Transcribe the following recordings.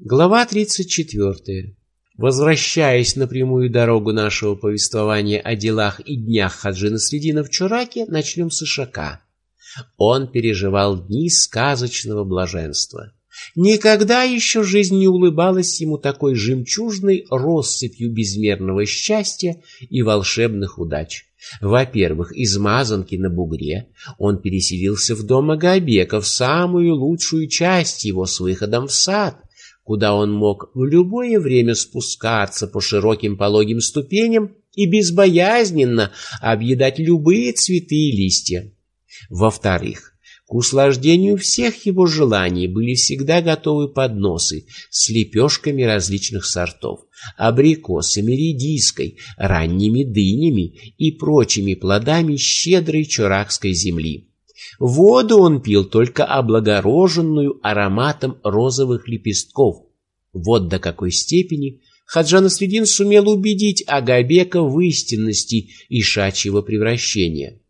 Глава 34. Возвращаясь на прямую дорогу нашего повествования о делах и днях Хаджина Средина в Чураке, начнем с Ишака. Он переживал дни сказочного блаженства. Никогда еще жизнь не улыбалась ему такой жемчужной россыпью безмерного счастья и волшебных удач. Во-первых, из Мазанки на бугре он переселился в дом Агабека, в самую лучшую часть его с выходом в сад, куда он мог в любое время спускаться по широким пологим ступеням и безбоязненно объедать любые цветы и листья. Во-вторых, к услаждению всех его желаний были всегда готовы подносы с лепешками различных сортов, абрикосами, редиской, ранними дынями и прочими плодами щедрой чуракской земли. Воду он пил только облагороженную ароматом розовых лепестков. Вот до какой степени Хаджан Средин сумел убедить Агабека в истинности ишачьего превращения.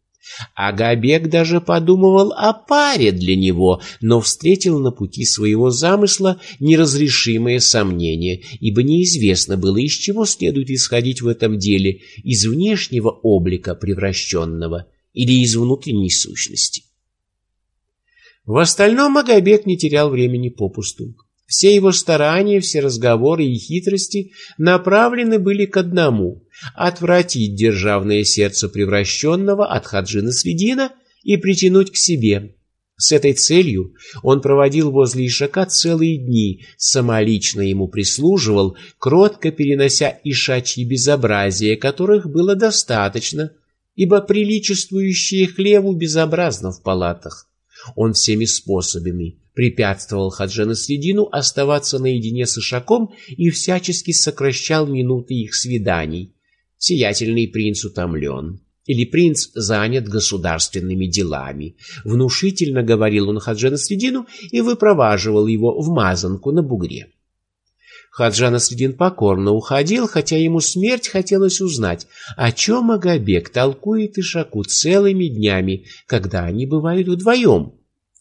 Агабек даже подумывал о паре для него, но встретил на пути своего замысла неразрешимые сомнения, ибо неизвестно было, из чего следует исходить в этом деле, из внешнего облика превращенного или из внутренней сущности. В остальном Агабек не терял времени попусту. Все его старания, все разговоры и хитрости направлены были к одному — отвратить державное сердце превращенного от Хаджина Свидина и притянуть к себе. С этой целью он проводил возле Ишака целые дни, самолично ему прислуживал, кротко перенося ишачьи безобразия, которых было достаточно, ибо приличествующие хлеву безобразно в палатах. Он всеми способами препятствовал Хаджена Средину оставаться наедине с Ишаком и всячески сокращал минуты их свиданий. Сиятельный принц утомлен. Или принц занят государственными делами. Внушительно говорил он Хаджана Средину и выпроваживал его в мазанку на бугре. Хаджана Средин покорно уходил, хотя ему смерть хотелось узнать, о чем Агабек толкует Ишаку целыми днями, когда они бывают вдвоем.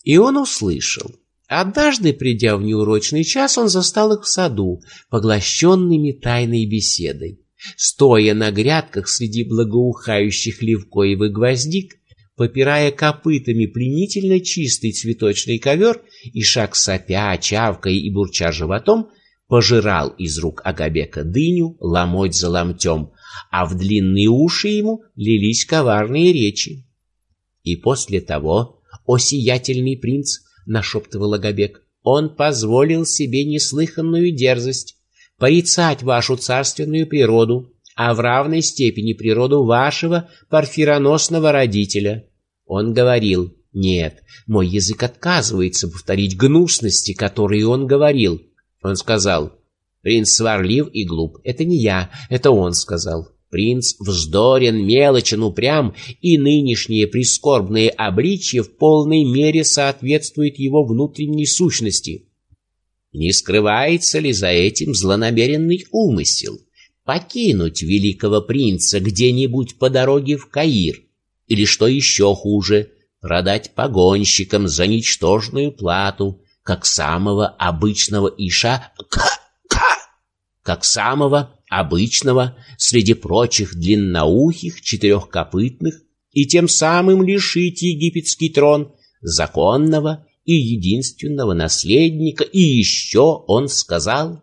И он услышал. Однажды, придя в неурочный час, он застал их в саду, поглощенными тайной беседой. Стоя на грядках среди благоухающих левкоевых гвоздик, попирая копытами пленительно чистый цветочный ковер, и шаг сопя, чавкая и бурча животом, пожирал из рук Агабека дыню ломоть за ломтем, а в длинные уши ему лились коварные речи. И после того, о сиятельный принц, нашептывал Агабек, он позволил себе неслыханную дерзость порицать вашу царственную природу, а в равной степени природу вашего парфироносного родителя. Он говорил, нет, мой язык отказывается повторить гнусности, которые он говорил, он сказал, принц сварлив и глуп. Это не я, это он сказал. Принц вздорен, мелочен, упрям, и нынешнее прискорбное обличье в полной мере соответствует его внутренней сущности. Не скрывается ли за этим злонамеренный умысел? Покинуть великого принца где-нибудь по дороге в Каир? Или, что еще хуже, продать погонщикам за ничтожную плату, как самого обычного иша, как самого обычного среди прочих длинноухих четырехкопытных, и тем самым лишить египетский трон законного и единственного наследника, и еще он сказал...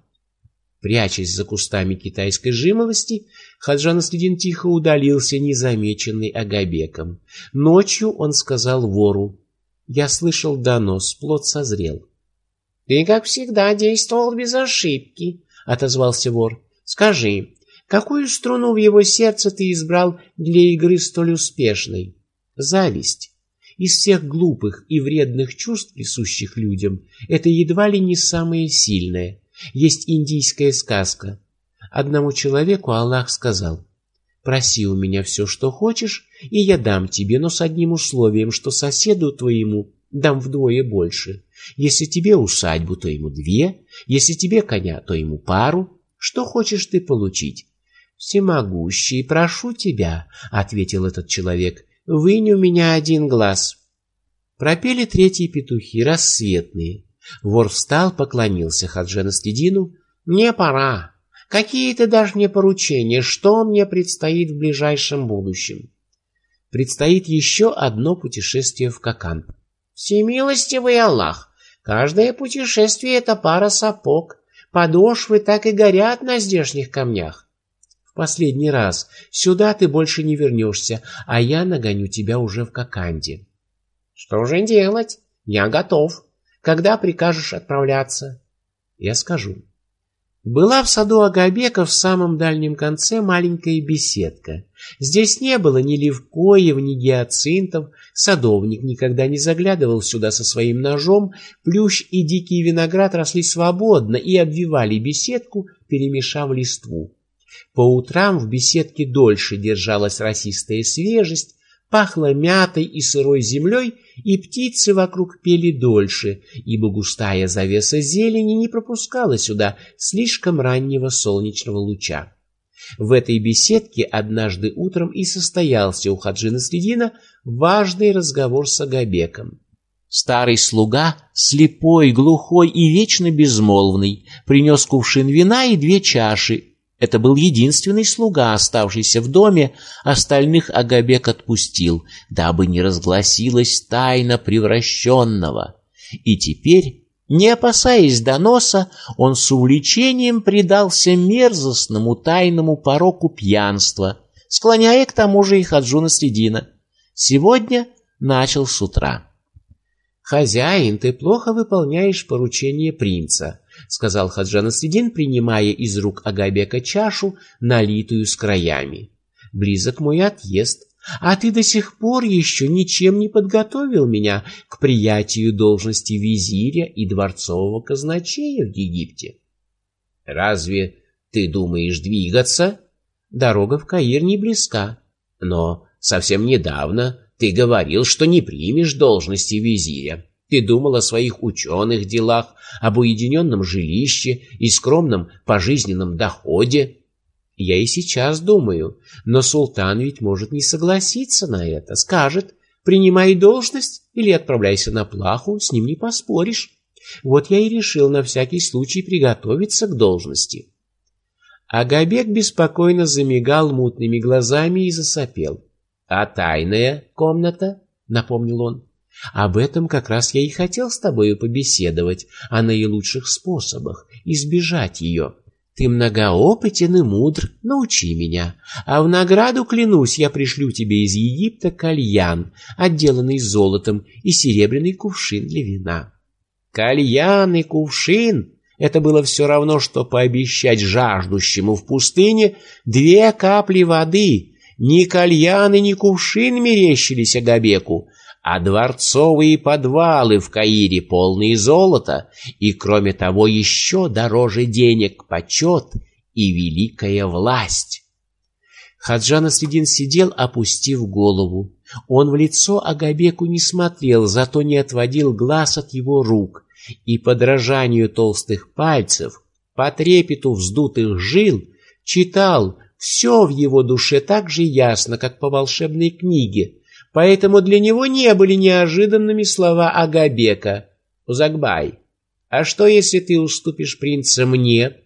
Прячась за кустами китайской жимолости, Хаджан Аслидин тихо удалился, незамеченный Агабеком. Ночью он сказал вору, «Я слышал донос, плод созрел. «Ты, как всегда, действовал без ошибки», — отозвался вор. «Скажи, какую струну в его сердце ты избрал для игры столь успешной?» «Зависть. Из всех глупых и вредных чувств, присущих людям, это едва ли не самое сильное. Есть индийская сказка. Одному человеку Аллах сказал, «Проси у меня все, что хочешь, и я дам тебе, но с одним условием, что соседу твоему дам вдвое больше». Если тебе усадьбу, то ему две, если тебе коня, то ему пару. Что хочешь ты получить? Всемогущий, прошу тебя, ответил этот человек. Вынь у меня один глаз. Пропели третьи петухи, рассветные. Вор встал, поклонился Хаджана Следину. «Мне пора. Какие-то дашь мне поручения, что мне предстоит в ближайшем будущем?» «Предстоит еще одно путешествие в Какан». «Всемилостивый Аллах! Каждое путешествие — это пара сапог. Подошвы так и горят на здешних камнях. В последний раз. Сюда ты больше не вернешься, а я нагоню тебя уже в Коканде. Что же делать? Я готов. Когда прикажешь отправляться? Я скажу. Была в саду Агабека в самом дальнем конце маленькая беседка. Здесь не было ни левкоев, ни гиацинтов, садовник никогда не заглядывал сюда со своим ножом, плющ и дикий виноград росли свободно и обвивали беседку, перемешав листву. По утрам в беседке дольше держалась росистая свежесть, пахло мятой и сырой землей, и птицы вокруг пели дольше, ибо густая завеса зелени не пропускала сюда слишком раннего солнечного луча. В этой беседке однажды утром и состоялся у Хаджина Следина важный разговор с Агабеком. Старый слуга, слепой, глухой и вечно безмолвный, принес кувшин вина и две чаши, это был единственный слуга, оставшийся в доме, остальных Агабек отпустил, дабы не разгласилась тайна превращенного. И теперь, не опасаясь доноса, он с увлечением предался мерзостному тайному пороку пьянства, склоняя к тому же и Хаджуна Средина. Сегодня начал с утра. «Хозяин, ты плохо выполняешь поручение принца», — сказал Хаджан Асвидин, принимая из рук Агабека чашу, налитую с краями. «Близок мой отъезд, а ты до сих пор еще ничем не подготовил меня к приятию должности визиря и дворцового казначея в Египте». «Разве ты думаешь двигаться?» «Дорога в Каир не близка, но совсем недавно ты говорил, что не примешь должности визиря. Ты думал о своих ученых делах, об уединенном жилище и скромном пожизненном доходе. Я и сейчас думаю, но султан ведь может не согласиться на это. Скажет, принимай должность или отправляйся на плаху, с ним не поспоришь. Вот я и решил на всякий случай приготовиться к должности. Агабек беспокойно замигал мутными глазами и засопел. «А тайная комната?» — напомнил он. «Об этом как раз я и хотел с тобою побеседовать, о наилучших способах избежать ее. Ты многоопытен и мудр, научи меня, а в награду, клянусь, я пришлю тебе из Египта кальян, отделанный золотом, и серебряный кувшин для вина». «Кальян и кувшин!» Это было все равно, что пообещать жаждущему в пустыне две капли воды, ни кальяны, ни кувшин мерещились Агабеку, а дворцовые подвалы в Каире полные золота, и, кроме того, еще дороже денег почет и великая власть. Хаджан Аследин сидел, опустив голову. Он в лицо Агабеку не смотрел, зато не отводил глаз от его рук, и подражанию толстых пальцев, по трепету вздутых жил, читал, все в его душе так же ясно, как по волшебной книге, поэтому для него не были неожиданными слова Агабека. «Узагбай, а что, если ты уступишь принца мне?»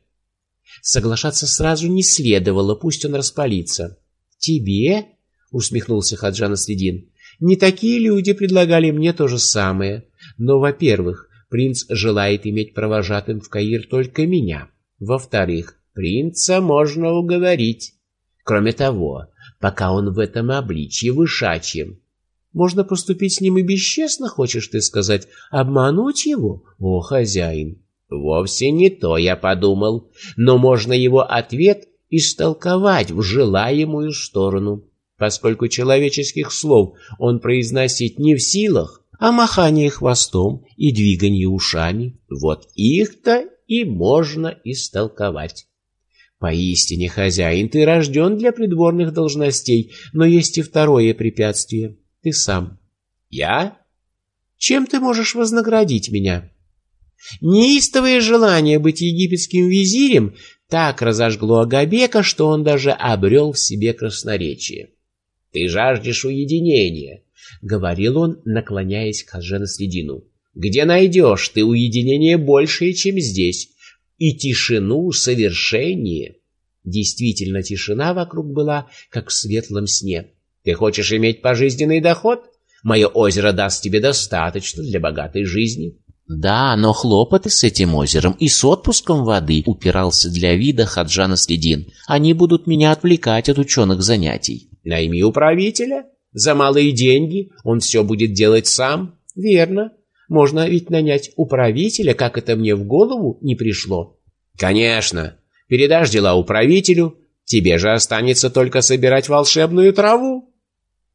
Соглашаться сразу не следовало, пусть он распалится. «Тебе?» — усмехнулся Хаджан Следин. «Не такие люди предлагали мне то же самое. Но, во-первых, принц желает иметь провожатым в Каир только меня. Во-вторых, Принца можно уговорить. Кроме того, пока он в этом обличье вышачьем, можно поступить с ним и бесчестно, хочешь ты сказать, обмануть его, о хозяин. Вовсе не то, я подумал, но можно его ответ истолковать в желаемую сторону, поскольку человеческих слов он произносить не в силах, а махание хвостом и двигание ушами, вот их-то и можно истолковать. Поистине, хозяин, ты рожден для придворных должностей, но есть и второе препятствие — ты сам. Я? Чем ты можешь вознаградить меня? Неистовое желание быть египетским визирем так разожгло Агабека, что он даже обрел в себе красноречие. «Ты жаждешь уединения», — говорил он, наклоняясь к Хажена Следину. Где найдешь ты уединение большее, чем здесь, и тишину совершеннее? Действительно, тишина вокруг была, как в светлом сне. Ты хочешь иметь пожизненный доход? Мое озеро даст тебе достаточно для богатой жизни. Да, но хлопоты с этим озером и с отпуском воды упирался для вида Хаджана Следин. Они будут меня отвлекать от ученых занятий. Найми управителя. За малые деньги он все будет делать сам. Верно. Можно ведь нанять управителя, как это мне в голову не пришло. Конечно. Передашь дела управителю, тебе же останется только собирать волшебную траву.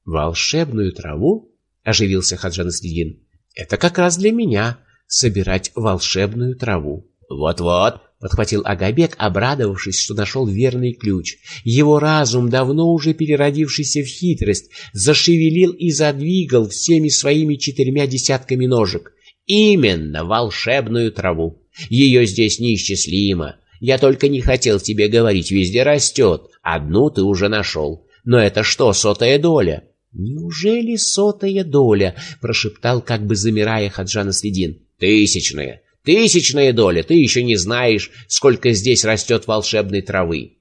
Волшебную траву? Оживился Хаджан Следин. Это как раз для меня собирать волшебную траву. Вот-вот, подхватил Агабек, обрадовавшись, что нашел верный ключ. Его разум, давно уже переродившийся в хитрость, зашевелил и задвигал всеми своими четырьмя десятками ножек. Именно волшебную траву. Ее здесь неисчислимо. Я только не хотел тебе говорить, везде растет. Одну ты уже нашел. Но это что, сотая доля? Неужели сотая доля? Прошептал, как бы замирая Хаджан Следин. Тысячная, тысячная доля, ты еще не знаешь, сколько здесь растет волшебной травы.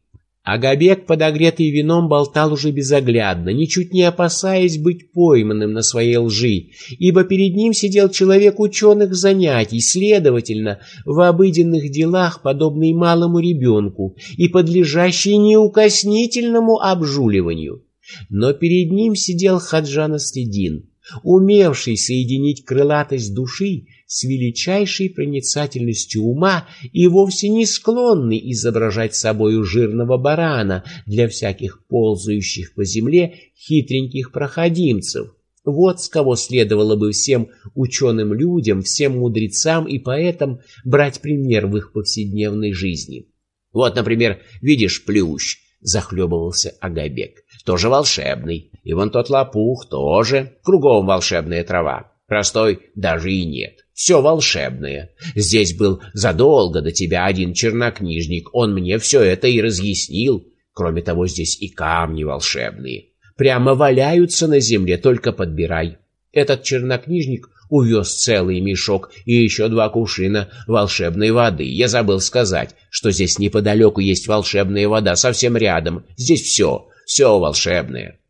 Агабек, подогретый вином, болтал уже безоглядно, ничуть не опасаясь быть пойманным на своей лжи, ибо перед ним сидел человек ученых занятий, следовательно, в обыденных делах, подобный малому ребенку и подлежащий неукоснительному обжуливанию. Но перед ним сидел Хаджан Астедин, умевший соединить крылатость души с величайшей проницательностью ума и вовсе не склонный изображать собою жирного барана для всяких ползающих по земле хитреньких проходимцев. Вот с кого следовало бы всем ученым людям, всем мудрецам и поэтам брать пример в их повседневной жизни. Вот, например, видишь плющ, захлебывался Агайбек, тоже волшебный, и вон тот лопух тоже, кругом волшебная трава, простой даже и нет. Все волшебное. Здесь был задолго до тебя один чернокнижник. Он мне все это и разъяснил. Кроме того, здесь и камни волшебные. Прямо валяются на земле, только подбирай. Этот чернокнижник увез целый мешок и еще два кувшина волшебной воды. Я забыл сказать, что здесь неподалеку есть волшебная вода, совсем рядом. Здесь все, все волшебное.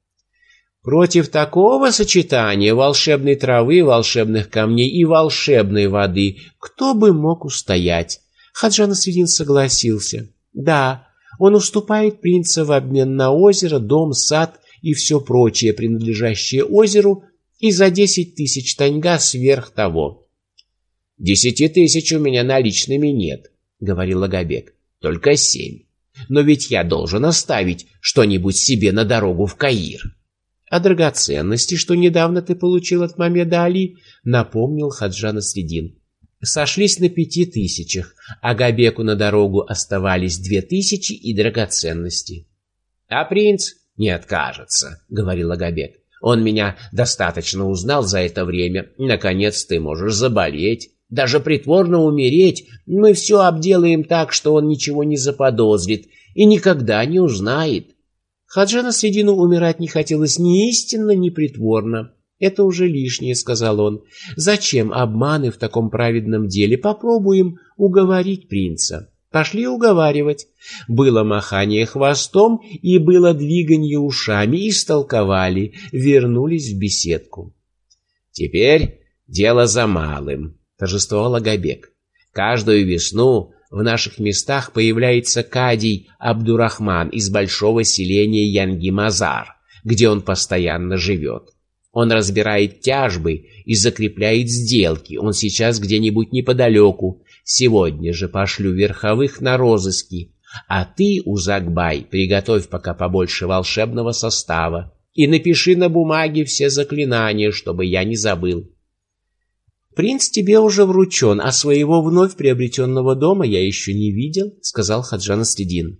Против такого сочетания волшебной травы, волшебных камней и волшебной воды кто бы мог устоять? Хаджан Асвидин согласился. Да, он уступает принца в обмен на озеро, дом, сад и все прочее, принадлежащее озеру, и за десять тысяч таньга сверх того. «Десяти тысяч у меня наличными нет», — говорил Агабек, — «только семь. Но ведь я должен оставить что-нибудь себе на дорогу в Каир». А драгоценности, что недавно ты получил от Мамеда Али, напомнил Хаджан Следин. Сошлись на пяти тысячах, а Габеку на дорогу оставались две тысячи и драгоценности. — А принц не откажется, — говорил Агабек. Он меня достаточно узнал за это время. Наконец ты можешь заболеть, даже притворно умереть. Мы все обделаем так, что он ничего не заподозрит и никогда не узнает. Хаджана Средину умирать не хотелось ни истинно, ни притворно. «Это уже лишнее», — сказал он. «Зачем обманы в таком праведном деле? Попробуем уговорить принца». Пошли уговаривать. Было махание хвостом и было двиганье ушами, истолковали, вернулись в беседку. «Теперь дело за малым», — торжествовал Агабек. «Каждую весну в наших местах появляется Кадий Абдурахман из большого селения Янгимазар, где он постоянно живет. Он разбирает тяжбы и закрепляет сделки. Он сейчас где-нибудь неподалеку. Сегодня же пошлю верховых на розыски. А ты, Узагбай, приготовь пока побольше волшебного состава и напиши на бумаге все заклинания, чтобы я не забыл. «Принц тебе уже вручен, а своего вновь приобретенного дома я еще не видел», — сказал Хаджан Астедин.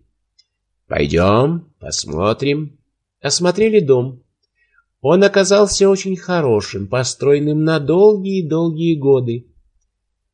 «Пойдем, посмотрим». Осмотрели дом. Он оказался очень хорошим, построенным на долгие-долгие годы.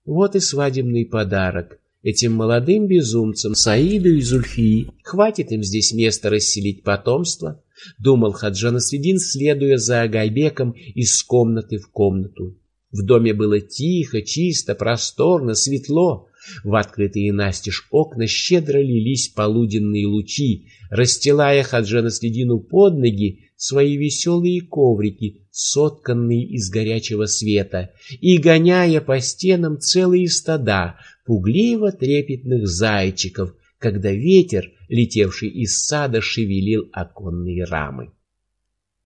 Вот и свадебный подарок этим молодым безумцам Саиду и Зульфии. Хватит им здесь места расселить потомство, думал Хаджан Асвидин, следуя за Агайбеком из комнаты в комнату. В доме было тихо, чисто, просторно, светло. В открытые настежь окна щедро лились полуденные лучи, расстилая Хаджана Следину под ноги свои веселые коврики, сотканные из горячего света, и гоняя по стенам целые стада пугливо трепетных зайчиков, когда ветер, летевший из сада, шевелил оконные рамы.